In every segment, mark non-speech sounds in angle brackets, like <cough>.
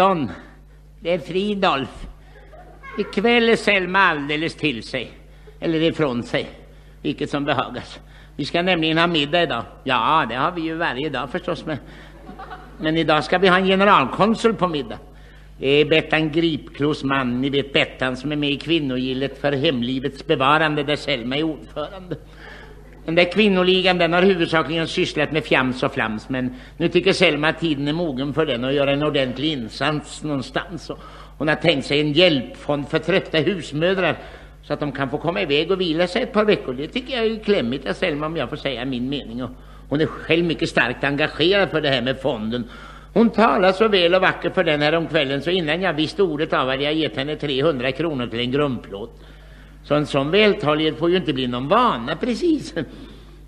Afton. Det är Fridolf. Ikväll är Selma alldeles till sig. Eller ifrån sig. Vilket som behagas. Vi ska nämligen ha middag idag. Ja, det har vi ju varje dag förstås. Men, men idag ska vi ha en generalkonsul på middag. Det är Bettan Gripklos man, ni vet Bettan som är med i kvinnogillet för hemlivets bevarande där Selma är ordförande. Den där kvinnoligan den har huvudsakligen sysslat med fjams och flams men nu tycker Selma att tiden är mogen för den och göra en ordentlig insats någonstans. Och hon har tänkt sig en hjälpfond för trötta husmödrar så att de kan få komma iväg och vila sig ett par veckor. Det tycker jag är klämmigt av Selma om jag får säga min mening. Och hon är själv mycket starkt engagerad för det här med fonden. Hon talar så väl och vackert för den här om kvällen så innan jag visste ordet av hade jag gett henne 300 kronor till en grundplåt. Så en sån vältalighet får ju inte bli någon vana precis.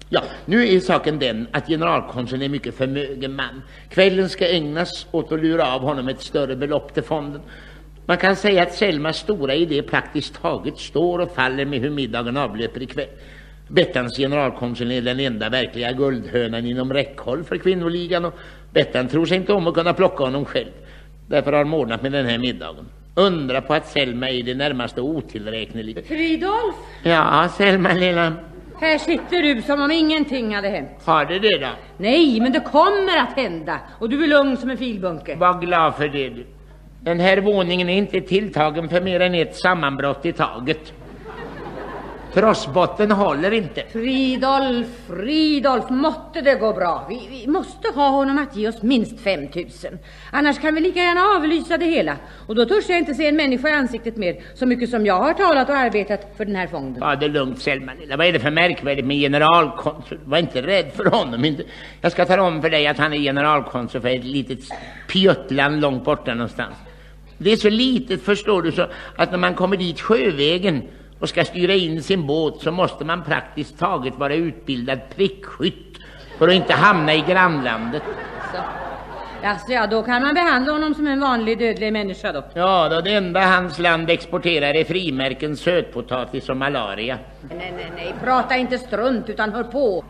Ja, nu är saken den att generalkonsuln är mycket förmögen man. Kvällen ska ägnas åt att lura av honom ett större belopp till fonden. Man kan säga att Selmas stora idé praktiskt taget står och faller med hur middagen avlöper ikväll. Bettans generalkonsul är den enda verkliga guldhönan inom räckhåll för kvinnoligan och Bettan tror sig inte om att kunna plocka honom själv. Därför har han ordnat med den här middagen. Undra på att Selma är det närmaste otillräknelig. Fridolf, Ja, Selma lilla. här sitter du som om ingenting hade hänt. Har det det då? Nej, men det kommer att hända. Och du är lugn som en filbunke. Var glad för det du. Den här våningen är inte tilltagen för mer än ett sammanbrott i taget. Trossbotten håller inte. Fridolf, Fridolf, måtte det gå bra. Vi, vi måste ha honom att ge oss minst 5000. Annars kan vi lika gärna avlysa det hela. Och då törs jag inte se en människa i ansiktet mer. Så mycket som jag har talat och arbetat för den här fonden. Ta det lugnt Selma lilla. Vad är det för märkvärdigt med generalkonsul? Var inte rädd för honom. Inte. Jag ska tala om för dig att han är generalkonsul för ett litet pjuttland långt borta någonstans. Det är så litet förstår du så att när man kommer dit sjövägen och ska styra in sin båt så måste man praktiskt taget vara utbildad prickskytt för att inte hamna i grannlandet. Så. Alltså, ja, då kan man behandla honom som en vanlig dödlig människa då. Ja, då det enda hans land exporterar är frimärken, sötpotatis och malaria. Nej, nej, nej, prata inte strunt utan hör på.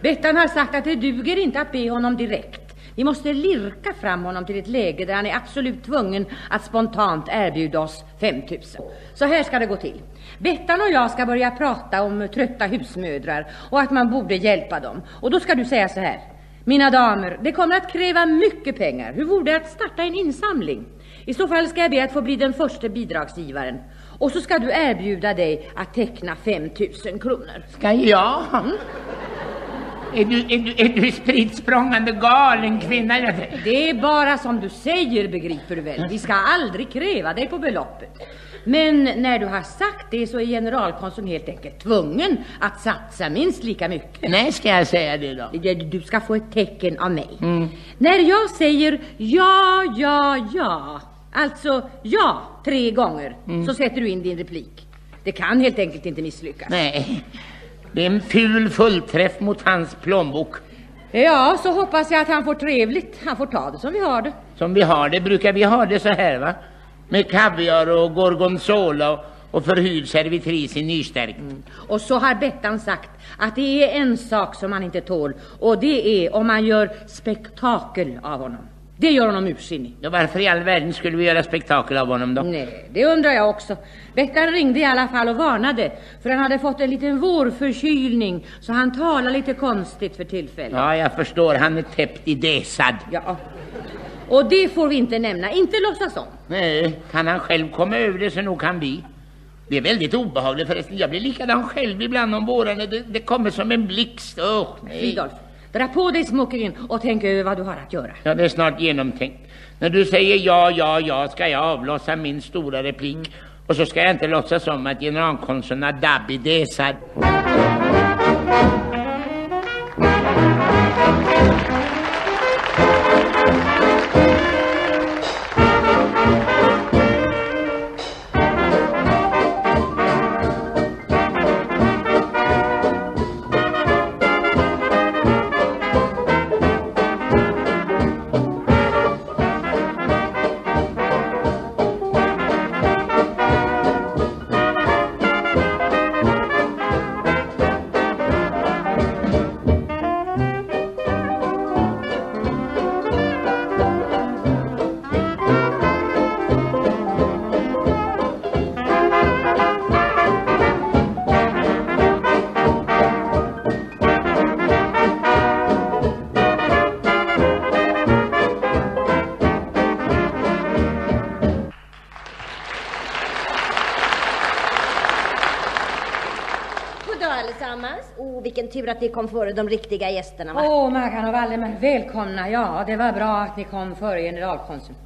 Bettan har sagt att det duger inte att be honom direkt. Vi måste lirka fram honom till ett läge där han är absolut tvungen att spontant erbjuda oss 5000. Så här ska det gå till. Bettan och jag ska börja prata om trötta husmödrar och att man borde hjälpa dem. Och då ska du säga så här. Mina damer, det kommer att kräva mycket pengar. Hur vore det att starta en insamling? I så fall ska jag be att få bli den första bidragsgivaren. Och så ska du erbjuda dig att teckna 5000 kronor. Ska jag? Är du, är du, är du spritt språngande galen kvinna? Det är bara som du säger, begriper du väl. Vi ska aldrig kräva dig på beloppet. Men när du har sagt det så är generalkonsuln helt enkelt tvungen att satsa minst lika mycket. Nej, ska jag säga det då? Du ska få ett tecken av mig. När jag säger ja, ja, ja, alltså ja tre gånger, så sätter du in din replik. Det kan helt enkelt inte misslyckas. Nej, det är en ful fullträff mot hans plånbok. Ja, så hoppas jag att han får trevligt. Han får ta det som vi har det. Som vi har det, brukar vi ha det så här va? Med kaviar och gorgonzola och, och förhyrd servitris i nystärkt. Och så har Bettan sagt att det är en sak som han inte tål och det är om man gör spektakel av honom. Det gör honom ursinnig. Ja, varför i all världen skulle vi göra spektakel av honom då? Nej, det undrar jag också. Bettan ringde i alla fall och varnade för han hade fått en liten vårförkylning så han talar lite konstigt för tillfället. Ja, jag förstår. Han är täppt i desad. Ja. Och det får vi inte nämna, inte låtsas om. Nej, kan han själv komma över det så nog kan vi. Det är väldigt obehagligt förresten. Jag blir likadan själv ibland om vårarna. Det, det kommer som en blixt. Usch, nej. Fridolf, dra på dig smokingen och tänk över vad du har att göra. Ja, det är snart genomtänkt. När du säger ja, ja, ja ska jag avlossa min stora replik. Och så ska jag inte låtsas som att generalkonsuln har dabb vilken tur att ni kom före de riktiga gästerna va? Åh, Maggan och Valdemar, välkomna. Ja, det var bra att ni kom före generalkonsuln.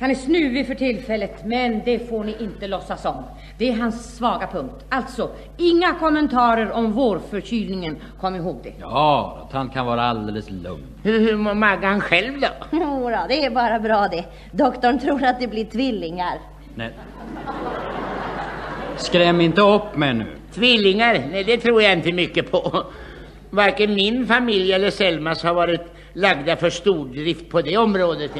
Han är snuvig för tillfället, men det får ni inte låtsas om. Det är hans svaga punkt. Alltså, inga kommentarer om vårförkylningen. Kom ihåg det. Ja, att han kan vara alldeles lugn. Hur, <laughs> hur mår Maggan själv då? <laughs> Jodå, det är bara bra det. Doktorn tror att det blir tvillingar. Nej. Skräm inte upp mig nu. Tvillingar? Nej, det tror jag inte mycket på. Varken min familj eller Selmas har varit lagda för stordrift på det området.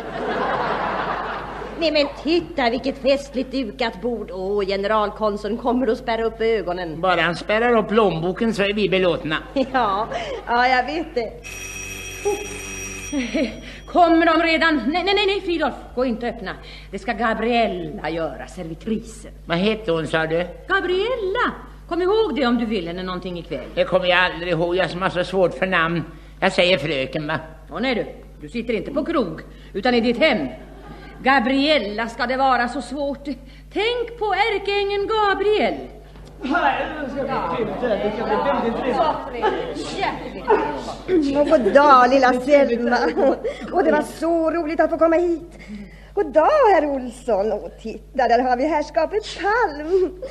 Nej men titta vilket festligt dukat bord. Åh, generalkonsuln kommer att spärra upp ögonen. Bara han spärrar upp plånboken så är vi belåtna. <laughs> Ja, ja jag vet det. Kommer de redan? Nej, nej, nej, Fridolf, gå inte och öppna. Det ska Gabriella göra, servitrisen. Vad hette hon sa du? Gabriella! Kom ihåg det om du vill henne någonting ikväll. Det kommer jag aldrig ihåg, jag som har så svårt för namn. Jag säger fröken va? Åh nej du, du sitter inte på krog, utan i ditt hem. Gabriella ska det vara så svårt. Tänk på ärkeängeln Gabriel. Och god dag lilla Selma. Och det var så roligt att få komma hit. God dag herr Olsson. Och titta, där har vi herrskapet Palm.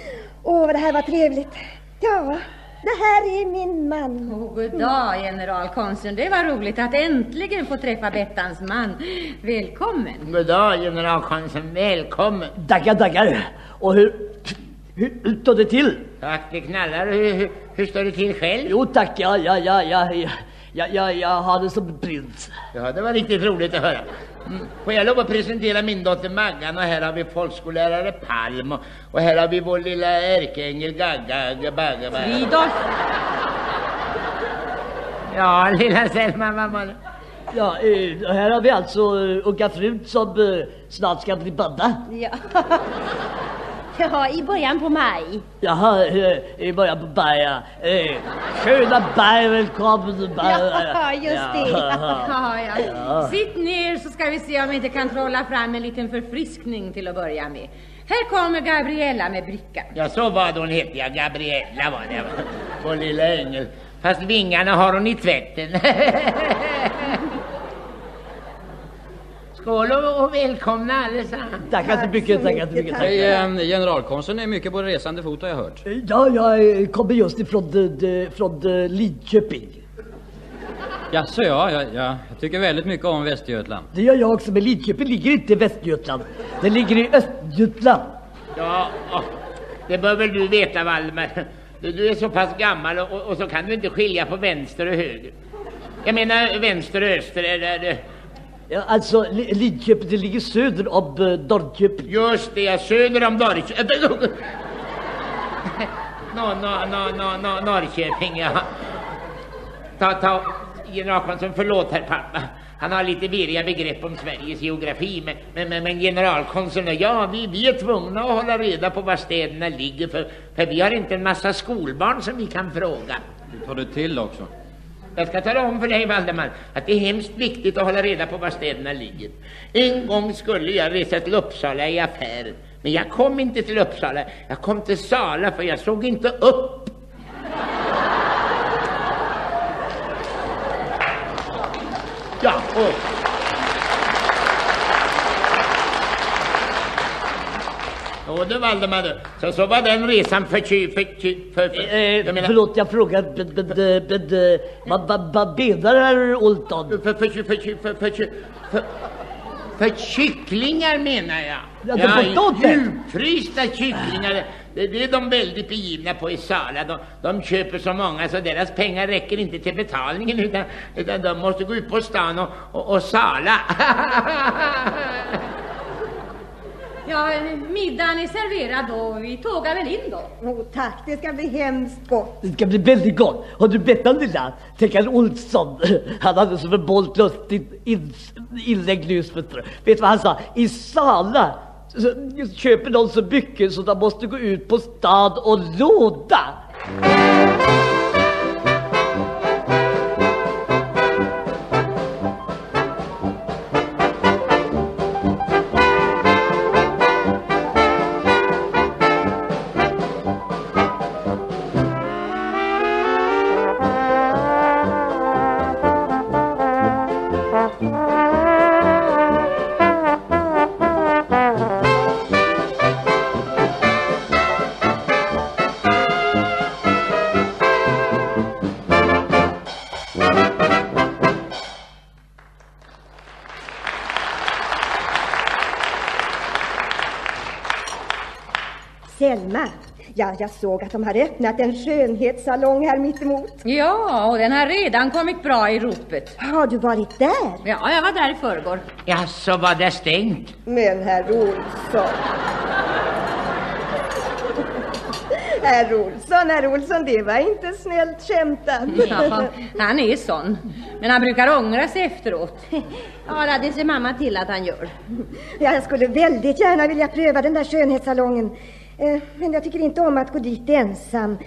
Åh, det här var trevligt. Ja, det här är min man. Oh, god dag, generalkonsuln. Det var roligt att äntligen få träffa Bettans man. Välkommen. God dag, generalkonsuln. Välkommen. Tackar, tackar. Och hur, hur, hur står det till? Tack, det knallar. Hur, hur, hur står det till själv? Jo tack, ja, ja, ja, ja. ja. Ja, ja, jag har det som prins. Ja, det var riktigt roligt att höra. Mm. Får jag lov att presentera min dotter Maggan och här har vi folkskollärare Palm och, och här har vi vår lilla ärkeängel Gagga, Gabagga, Fridolf. Ja, lilla Selma, vad var det? Ja, eh, här har vi alltså eh, unga frun som eh, snart ska bli mamma. Ja. <laughs> ja, i början på maj. Jaha, eh, i början på maj, ja. Eh, sköna berg, välkommen. Ja, just det. <laughs> Ja, ja. Sitt ner så ska vi se om vi inte kan trolla fram en liten förfriskning till att börja med. Här kommer Gabriella med brickan. Ja, så var det hon hette, ja, Gabriella var det. Vår lilla ängel. Fast vingarna har hon i tvätten. <laughs> Skål och, och välkomna allesammans. Tackar så mycket, tackar så mycket. Hej, eh, generalkonsuln är mycket på resande fot har jag hört. Eh, Ja, jag eh, kommer just ifrån de, de, från de Lidköping. Jaså, ja, ja, ja, jag tycker väldigt mycket om Västergötland. Det gör jag också, men Lidköping ligger inte i Västergötland. Det ligger i Östergötland. Ja, det bör väl du veta Valdemar. Du, du är så pass gammal och, och så kan du inte skilja på vänster och höger. Jag menar vänster och öster. Är det, alltså, Li- Lidköping det ligger söder om uh, Norrköping. just det, söder om Norrköping. <laughs> Nå, nå, nå, nå, nå, Norrköping, ja. Ta, ta, generalkonsuln, förlåt herr pappa. Han har lite virriga begrepp om Sveriges geografi, men, men, men, men generalkonsuln och jag, vi, vi är tvungna att hålla reda på var städerna ligger, för, för vi har inte en massa skolbarn som vi kan fråga. Du tar det till också. Jag ska tala om för dig Valdemar att det är hemskt viktigt att hålla reda på var städerna ligger. En gång skulle jag resa till Uppsala i affären. Men jag kom inte till Uppsala, jag kom till Sala för jag såg inte upp. Ja, och... Ja du Valdemar du. Så, så var den resan förky... förky för, för, eh, eh, jag menar... Förlåt jag frågar... Vad menar herr Olton? För, förky... förky... för, förky... För, för kycklingar menar jag. Ja, ja djupfrysta kycklingar. Det, det är de väldigt begivna på i Sala. De, de, köper så många så deras pengar räcker inte till betalningen utan, utan de måste gå ut på stan och, och, och sala. <laughs> Ja, middagen är serverad och vi tågar väl in då. Oh, tack, det ska bli hemskt gott. Det ska bli väldigt gott. Har du bett om lilla? Tänk herr Olsson. Han hade så förbålt lustigt in, inlägg nyss. Vet du vad han sa? I Sala så köper de så mycket så de måste gå ut på stad och låda. Selma, ja, jag såg att de har öppnat en skönhetssalong här mittemot. Ja, och den har redan kommit bra i ropet. Har du varit där? Ja, jag var där i förrgår. Ja, så var det stängt? Men herr Olsson. Herr Olsson, herr Olsson, det var inte snällt skämtat. Ja, han är sån. Men han brukar ångra sig efteråt. Ja, det ser mamma till att han gör. Ja, jag skulle väldigt gärna vilja pröva den där skönhetssalongen. Eh, Men jag tycker inte om att gå dit ensam.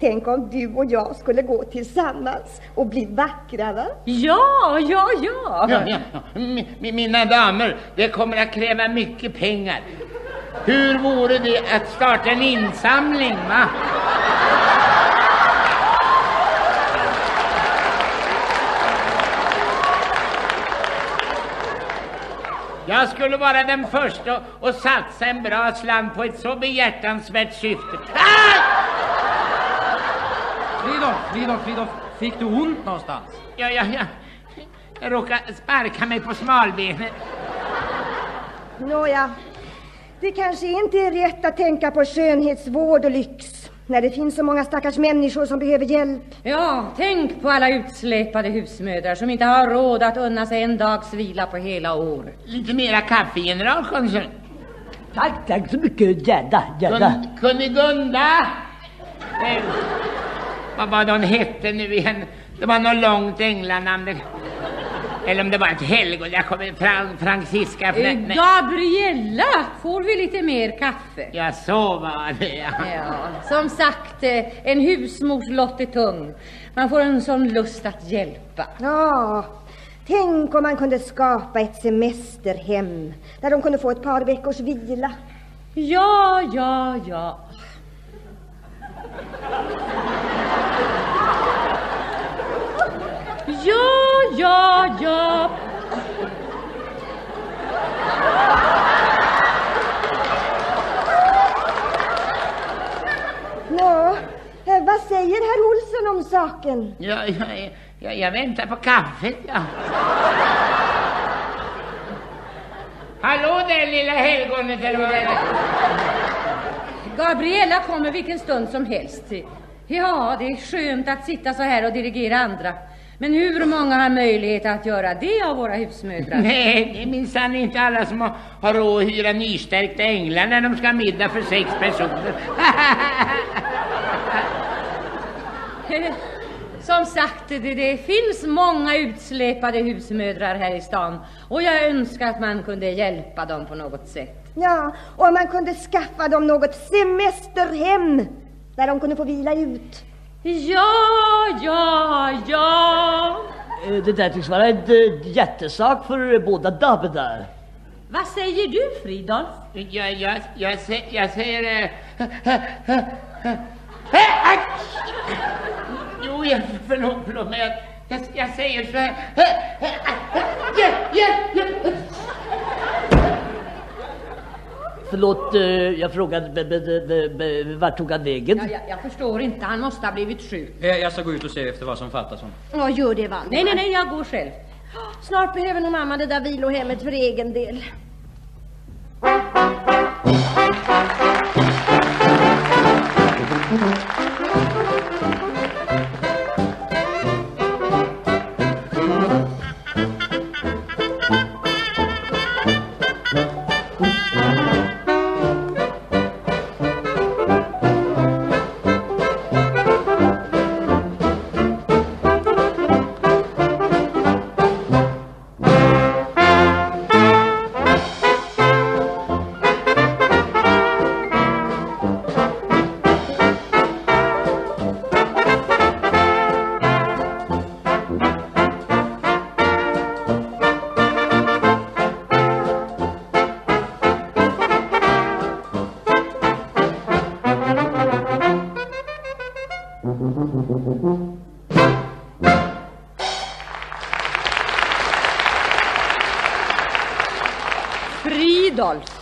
Tänk om du och jag skulle gå tillsammans och bli vackra, va? Ja, ja, ja. Ja, ja. Mi- mi- Mina damer, det kommer att kräva mycket pengar. Hur vore det att starta en insamling, va? Jag skulle vara den första att satsa en bra slant på ett så behjärtansvärt syfte. Ah! Fridolf, Fridolf, Fridolf, fick du ont någonstans? Ja, ja, ja. Jag råkade sparka mig på smalbenet. Nåja, det kanske inte är rätt att tänka på skönhetsvård och lyx när det finns så många stackars människor som behöver hjälp. Ja, tänk på alla utsläpade husmödrar som inte har råd att unna sig en dags vila på hela år. Lite mera kaffe, generalkonsul. Tack, tack så mycket. Gärna, gärna. Kun, Kunigunda! Eh, vad var det hon hette nu igen? Det var något långt änglanamn. Eller om det var ett helgon. Jag kommer... Fran, Francisca... Eh, Fra, nej. Gabriella, får vi lite mer kaffe? Ja, så var det ja. Ja, som sagt, eh, en husmors lott är tung. Man får en sån lust att hjälpa. Ja, tänk om man kunde skapa ett semesterhem där de kunde få ett par veckors vila. Ja, ja, ja. Ja, ja, ja. Nå, eh, vad säger herr Olsson om saken? Ja, ja, ja, jag väntar på kaffet, ja. Hallå där lilla helgonet eller vad det är. Gabriella kommer vilken stund som helst. Ja, det är skönt att sitta så här och dirigera andra. Men hur många har möjlighet att göra det av våra husmödrar? Nej, det är minsann inte alla som har, har råd att hyra nystärkta änglar när de ska ha middag för sex personer. <laughs> Som sagt, det, det finns många utsläpade husmödrar här i stan och jag önskar att man kunde hjälpa dem på något sätt. Ja, och man kunde skaffa dem något semesterhem där de kunde få vila ut. Ja, ja, ja. Eh, Det där tycks vara en eh, jättesak för eh, båda damerna. Vad säger du, Fridolf? Jag, jag, jag, sä- jag säger... Jo, jag, förlåt, förlåt, men jag, jag, jag säger så här... Förlåt, eh, jag frågade, men, men, men, vart tog han vägen? Ja, jag, jag förstår inte, han måste ha blivit sjuk. Jag, jag ska gå ut och se efter vad som fattas honom. Ja, gör det Valdemar. Nej, nej, nej, jag går själv. Snart behöver nog mamma det där vilohemmet för egen del.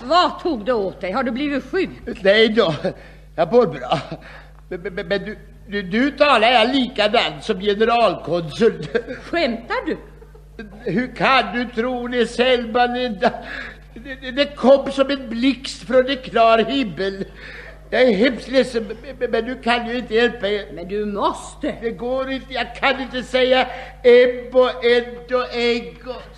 Vad tog det åt dig? Har du blivit sjuk? Nej då, jag mår bra. Men, men, men, du, du, du talar jag likadant som generalkonsul. Skämtar du? Hur kan du tro det, Selma? Det, det, det kom som en blixt från en klar himmel. Jag är hemskt ledsen, men- men, du kan ju inte hjälpa er. Men du måste. Det går inte, jag kan inte säga em och en och ägg och...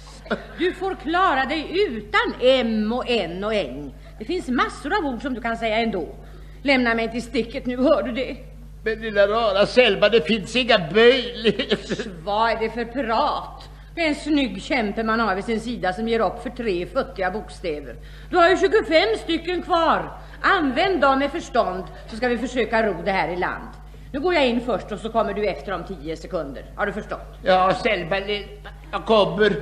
Du får klara dig utan M och N och äng. Det finns massor av ord som du kan säga ändå. Lämna mig till sticket nu, hör du det? Men lilla rara Selma, det finns inga möjligheter. Vad är det för prat? Det är en snygg kämpe man har vid sin sida som ger upp för tre futtiga bokstäver. Du har ju 25 stycken kvar. Använd dem med förstånd så ska vi försöka ro det här i land. Nu går jag in först och så kommer du efter om 10 sekunder. Har du förstått? Ja, Selma, jag kommer.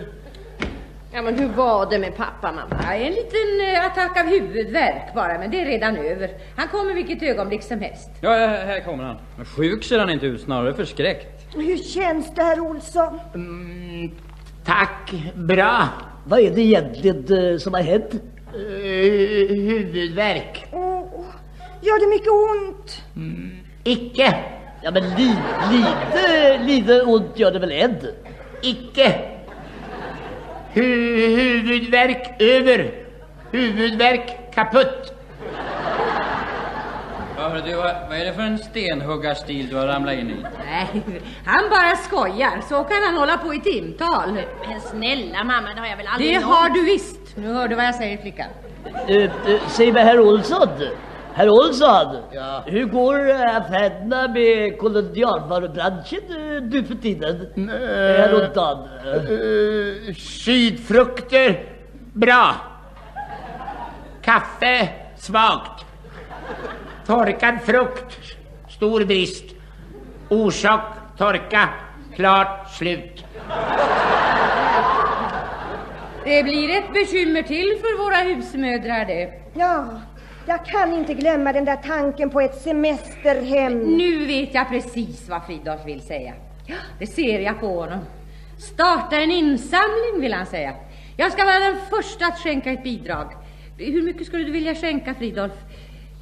Ja, men hur var det med pappa, mamma? Ja, en liten eh, attack av huvudvärk bara, men det är redan över. Han kommer vilket ögonblick som helst. Ja, här kommer han. Men sjuk ser han inte ut, snarare förskräckt. Hur känns det, herr Olsson? Mm, tack, bra. Vad är det egentligen eh, som har hänt? Uh, huvudvärk. Åh, gör det mycket ont? Icke, Ja men li, lite, lite ont gör det väl än? icke. Hu huvudvärk över. Huvudvärk kaputt. Ja, du, vad, är det för en stenhuggarstil du har ramlat in i? Nej, han bara skojar. Så kan han hålla på i timtal. Men snälla mamma, det har jag väl aldrig Det någon- har du visst. Nu hör du vad jag säger flickan. Uh, uh, säg mig herr Olsson. Herr Olsson, Ja. hur går eh, affärerna med kolonialvarubranschen uh, nu för tiden? Uh, Häromdagen. Uh, sydfrukter, bra. Kaffe, svagt. Torkad frukt, stor brist. Orsak, torka, klart, slut. Det blir ett bekymmer till för våra husmödrar det. Ja, jag kan inte glömma den där tanken på ett semesterhem. Nu vet jag precis vad Fridolf vill säga. Det ser jag på honom. Starta en insamling vill han säga. Jag ska vara den första att skänka ett bidrag. Hur mycket skulle du vilja skänka Fridolf?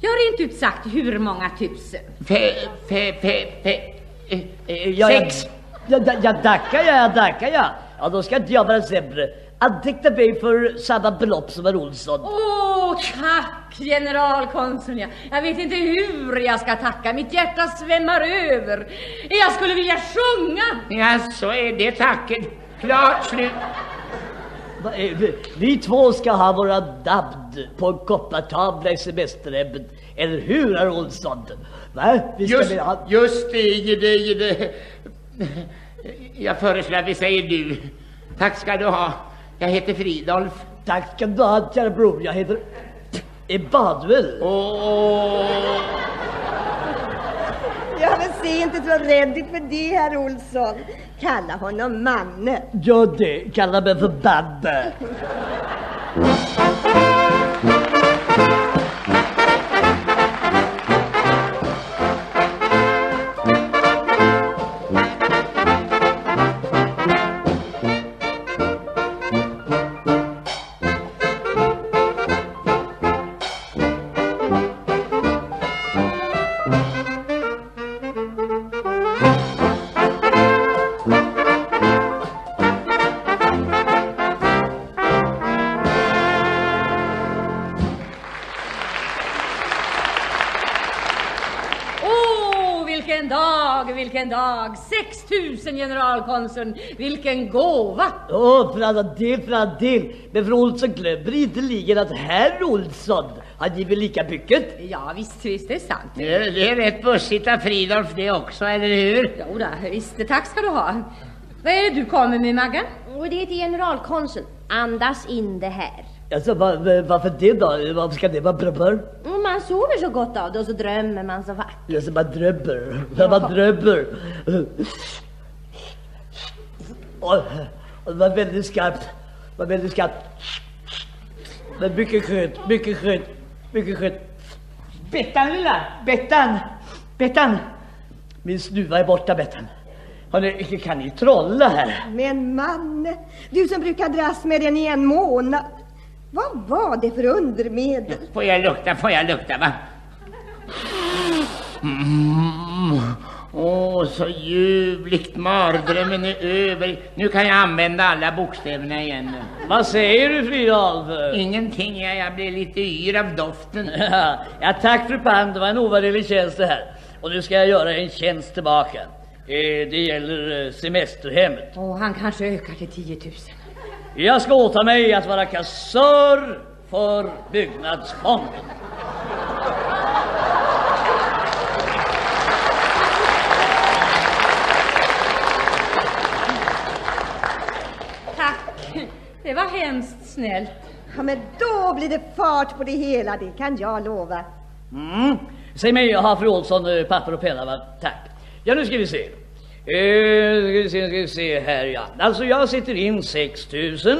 Jag har rent ut sagt hur många tusen. Fe, fe, fe, fe, eh, eh, Ja, sex. Ja, ja, ja, tackar jag, ja, tackar jag. Ja, då ska inte jag vara sämre. Anteckna mig för samma belopp som herr Olsson. Åh, tack generalkonsuln. Jag, jag vet inte hur jag ska tacka. Mitt hjärta svämmar över. Jag skulle vilja sjunga. Ja, så är det tacket. Klart, slut. Eh, vi- två ska ha våra namn på en koppartavla i semesterhemmet. Eller hur, herr Olsson? Va? Vi ska Just, ha... just det, det, det. Jag föreslår att vi säger du. Tack ska du ha. Jag heter Fridolf. Tack ska du ha, kära bror. Jag heter Emanuel. Åh, Ja, men se inte så rädd för det, herr Olsson. Kalla honom Manne. Gör det. Kalla mig för Babbe. Dag! 6000 generalkonsuln, vilken gåva! Åh, för alla del, för alla del. Men fru Olsson glömmer inte ligen att herr Olsson har givit lika mycket. Ja, visst, visst, det är sant. det, det är rätt bussigt av Fridolf det också, eller hur? Jo, då, visst, tack ska du ha. Vad är det du kommer med, Maggan? Och det är till generalkonsuln. Andas in det här. Alltså, var, varför det då? Varför ska det vara? Och man sover så gott av det och så drömmer man så vackert. Alltså, man drömmer. Man drömmer. Och, och det var väldigt skarpt. Det var väldigt skarpt. Men mycket skönt, mycket skönt, mycket skönt. Bettan lilla, Bettan, Bettan. Min snuva är borta Bettan. Hörni, kan ni trolla här? Men Manne, du som brukar dras med den i en månad. Vad var det för undermedel? Får jag lukta, får jag lukta va? Mm. Åh, så ljuvligt. Mardrömmen är över. Nu kan jag använda alla bokstäverna igen. Vad säger du Fridolf? Ingenting, jag, jag blir lite yr av doften. <laughs> ja, tack fru Palm, det var en ovärderlig tjänst det här. Och nu ska jag göra en tjänst tillbaka. Eh, det gäller eh, semesterhemmet. Och han kanske ökar till 10 000. Jag ska åta mig att vara kassör för byggnadsfonden. Tack. Det var hemskt snällt. Ja, men då blir det fart på det hela, det kan jag lova. Mm. Säg mig, har fru Olsson eh, papper och penna? Va? Tack. Ja, nu ska vi se. Eh, ska vi se, ska vi se här ja. Alltså jag sitter in 6 000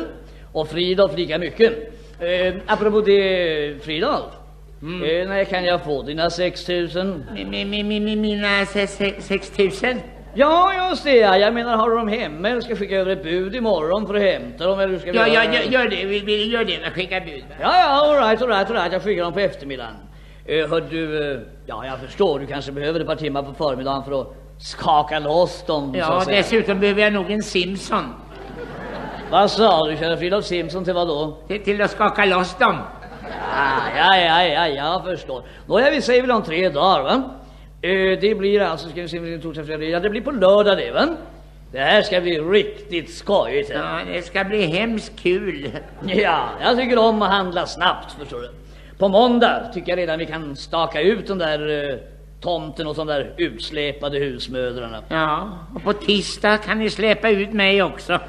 och Fridolf lika mycket. Eh, apropå det, Fridolf. Eh, när kan jag få dina 6 000? Mi- mi- mi- mi- mi- Mina se- se- sex tusen? Ja, just det. ja. Jag menar, har du dem hemma eller ska jag skicka över ett bud imorgon för att hämta dem? Eller ska vi Ja, ja, göra? gör, det. Vi, vi gör det. Skicka bud. va? Ja, ja, all right, all right, all right. Jag skickar dem på eftermiddagen. Uh, hör du, eh, ja, jag förstår, du kanske behöver ett par timmar på förmiddagen för att skaka loss dem, Ja, dessutom behöver jag nog en Simpson. Vad sa du, känner Fridolf Simpson till vad då? Till, till att skaka loss dem. Ah, ja, ja, ja, jag förstår. Nåja, vi säger väl om tre dagar, va? Eh, det blir alltså, ska vi se, torsdag, fredag, ja, det blir på lördag det, va? Det här ska bli riktigt skojigt. Ja, det ska bli hemskt kul. Ja, jag tycker om att handla snabbt, förstår du. På måndag tycker jag redan vi kan staka ut den där eh, tomten och de där utsläpade husmödrarna. Ja, och på tisdag kan ni släpa ut mig också.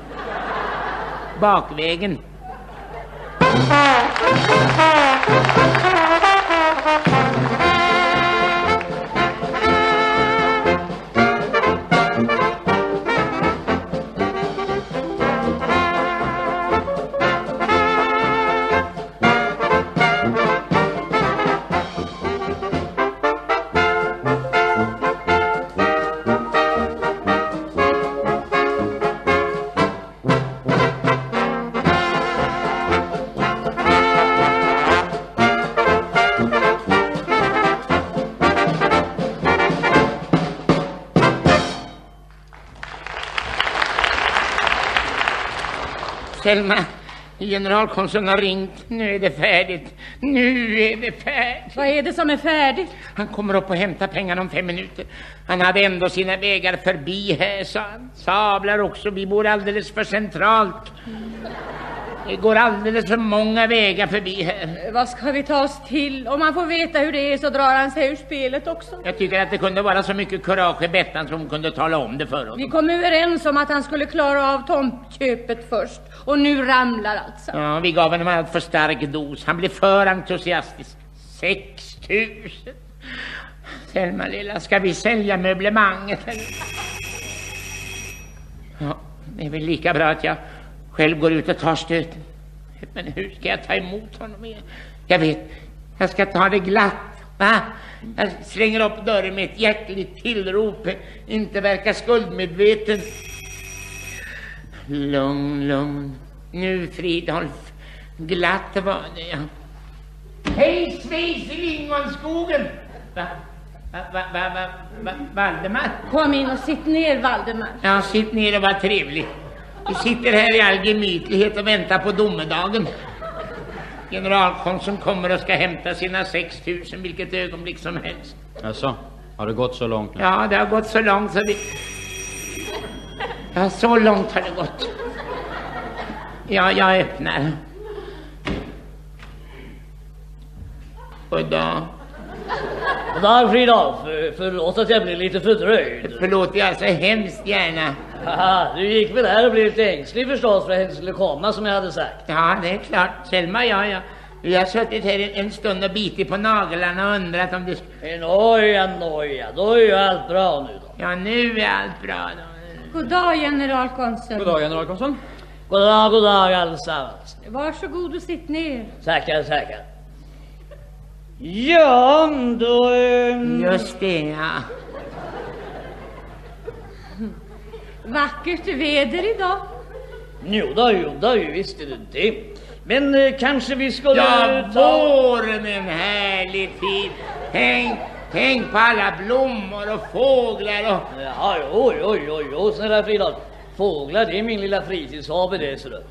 Bakvägen. Selma, generalkonsuln har ringt. Nu är det färdigt. Nu är det färdigt. Vad är det som är färdigt? Han kommer upp och hämtar pengarna om fem minuter. Han hade ändå sina vägar förbi här, sa han. Sablar också, vi bor alldeles för centralt. Det går alldeles för många vägar förbi här. Vad ska vi ta oss till? Om man får veta hur det är så drar han sig ur spelet också. Jag tycker att det kunde vara så mycket kurage i Bettan som hon kunde tala om det för oss. Vi kom överens om att han skulle klara av tomtköpet först. Och nu ramlar alltså. Ja, vi gav honom en för stark dos. Han blev för entusiastisk. Sex tusen. Selma lilla, ska vi sälja möblemanget? Ja, det är väl lika bra att jag själv går ut och tar stöten. Men hur ska jag ta emot honom igen? Jag vet, jag ska ta det glatt. Va? Jag slänger upp dörren med ett hjärtligt tillrop. Inte verka skuldmedveten. Lugn, lugn. Nu Fridolf. Glatt var det, ja. Hej svejs i lingonskogen! Va? Va, va, va, va, va, Valdemar? Kom in och sitt ner, Valdemar. Ja, sitt ner och var trevlig. Du sitter här i all gemytlighet och väntar på domedagen. Generalkonsuln kommer och ska hämta sina 6 000 vilket ögonblick som helst. Jaså, har det gått så långt nu? Ja, det har gått så långt så vi... Ja, så långt har det gått. Ja, jag öppnar. Goddag. Goddag Fridolf, förlåt att jag blev lite fördröjd. Förlåt, jag så hemskt gärna. Haha, du gick väl här och blev lite ängslig förstås för att jag skulle komma som jag hade sagt. Ja, det är klart. Selma, ja, ja. Vi har suttit här en- stund och bitit på naglarna och undrat om det... sk- Nåja, nåja, då är ju allt bra nu då. Ja, nu är allt bra då. God dag, generalkonsul. God dag, generalkonsul. God dag, god dag allesammans. Varsågod och sitt ner. Tackar, tackar. Ja, då... ehm, Just det, ja. Vackert väder idag. Jo då, jo då, ju, visst är det det. Men eh, kanske vi skulle Ja, ta... våren en härlig tid. Tänk, Tänk på alla blommor och fåglar och... Ja, oj, oj, oj, oj, snälla Fridolf. Fåglar, det är min lilla fritidshobby det, ser du.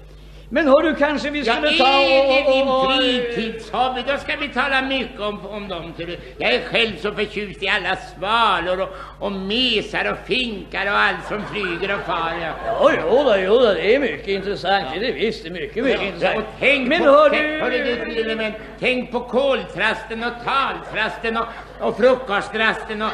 Men hör du, kanske vi Ja, skulle är ta det och... din och, och fritidshobby, då ska vi tala mycket om, om dem. du. Jag är själv så förtjust i alla svalor och, och mesar och finkar och allt som flyger och far. Ja. Ja, jo, då, jo, då, det är mycket intressant. Det är visst, det är mycket, mycket Och intressant. tänk Men på, hör tänk, du... hörru du, lille vän, tänk på koltrasten och taltrasten och, och frukostrasten och...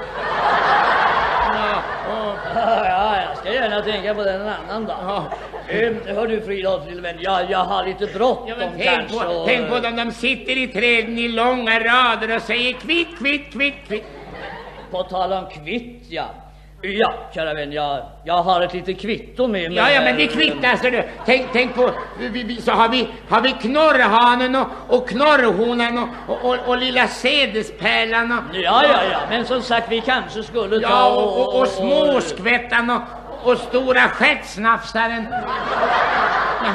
och, Ja, ja, jag ska gärna tänka på den en annan dag. Ja. Eh, hör du Fridolf, lille vän, jag, jag har lite bråttom Ja, tänk, kanske. på, och- tänk på dem, de sitter i träden i långa rader och säger kvitt, kvitt, kvitt, kvitt. På tal om kvitt, ja. Ja, kära vän, jag, jag har ett litet kvitto med mig. Ja, ja, men det kvittar så du. Tänk, tänk på, vi, vi, så har vi, har vi knorrhanen och, och knorrhonan och, och, och, och lilla sädespärlan och... Ja, ja, ja, men som sagt, vi kanske skulle ta Ja, och, och, och småskvättan och, och stora stjärtsnafsaren. Ja,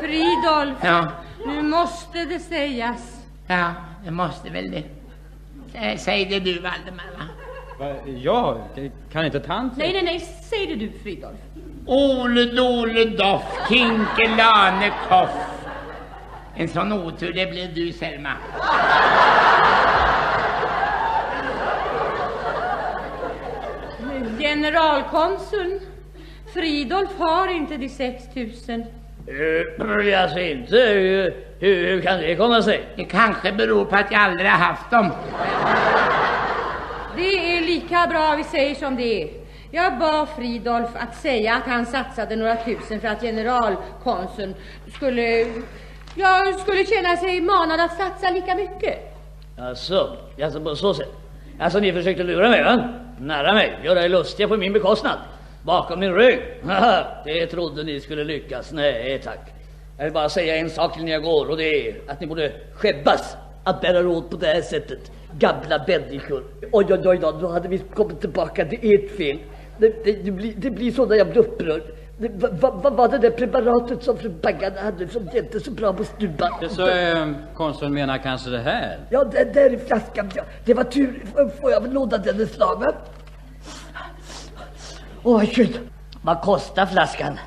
Fridolf, ja, nu måste det sägas. ja, det måste väl det. Säg, säg det du, Valdemar, va? Va, Ja, kan inte tant Nej, nej, nej, säg det du Fridolf. Ole dole doff, kinkelane koff. En sån otur det blev du, Selma. Generalkonsuln, Fridolf har inte de 6000. Uh, alltså inte, hur, hur, hur kan det komma sig? Det kanske beror på att jag aldrig har haft dem. Det är lika bra vi säger som det är. Jag bad Fridolf att säga att han satsade några tusen för att generalkonsuln skulle, jag skulle känna sig manad att satsa lika mycket. Alltså, alltså på så sätt. Alltså ni försökte lura mig va? Nära mig, göra er lustiga på min bekostnad. Bakom min rygg. Det trodde ni skulle lyckas. Nej tack. Jag vill bara säga en sak till när jag går och det är att ni borde skäbbas att bära råd på det här sättet. Gamla människor. Oj, oj, oj, då, då hade vi kommit tillbaka. Det är ert fel. Det, det, det, blir, det blir så när jag blir upprörd. Vad va, vad var det där preparatet som fru Baggan hade som hjälpte så bra på stuban? Så eh, konsuln menar kanske det här? Ja, det där är flaskan. Ja, det var tur. Får jag väl låna den slag, va? Åh, vad kul. Vad kostar flaskan?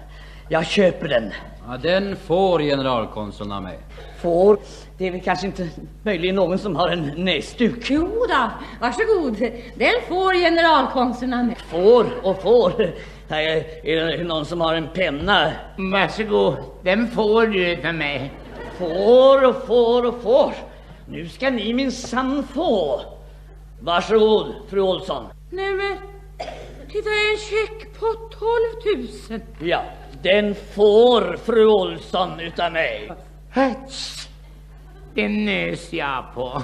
Jag köper den. Ja, den får generalkonsuln av mig. Får. Det är väl kanske inte möjligen någon som har en näsduk. Jo då, varsågod. Den får generalkonsuln av mig. Får och får. Här är, är det någon som har en penna? Varsågod, den får du för mig. Får och får och får. Nu ska ni minsann få. Varsågod, fru Olsson. Nej men, titta en check på 12 000. Ja, den får fru Olsson utav mig. Höts. che Tenne siapo.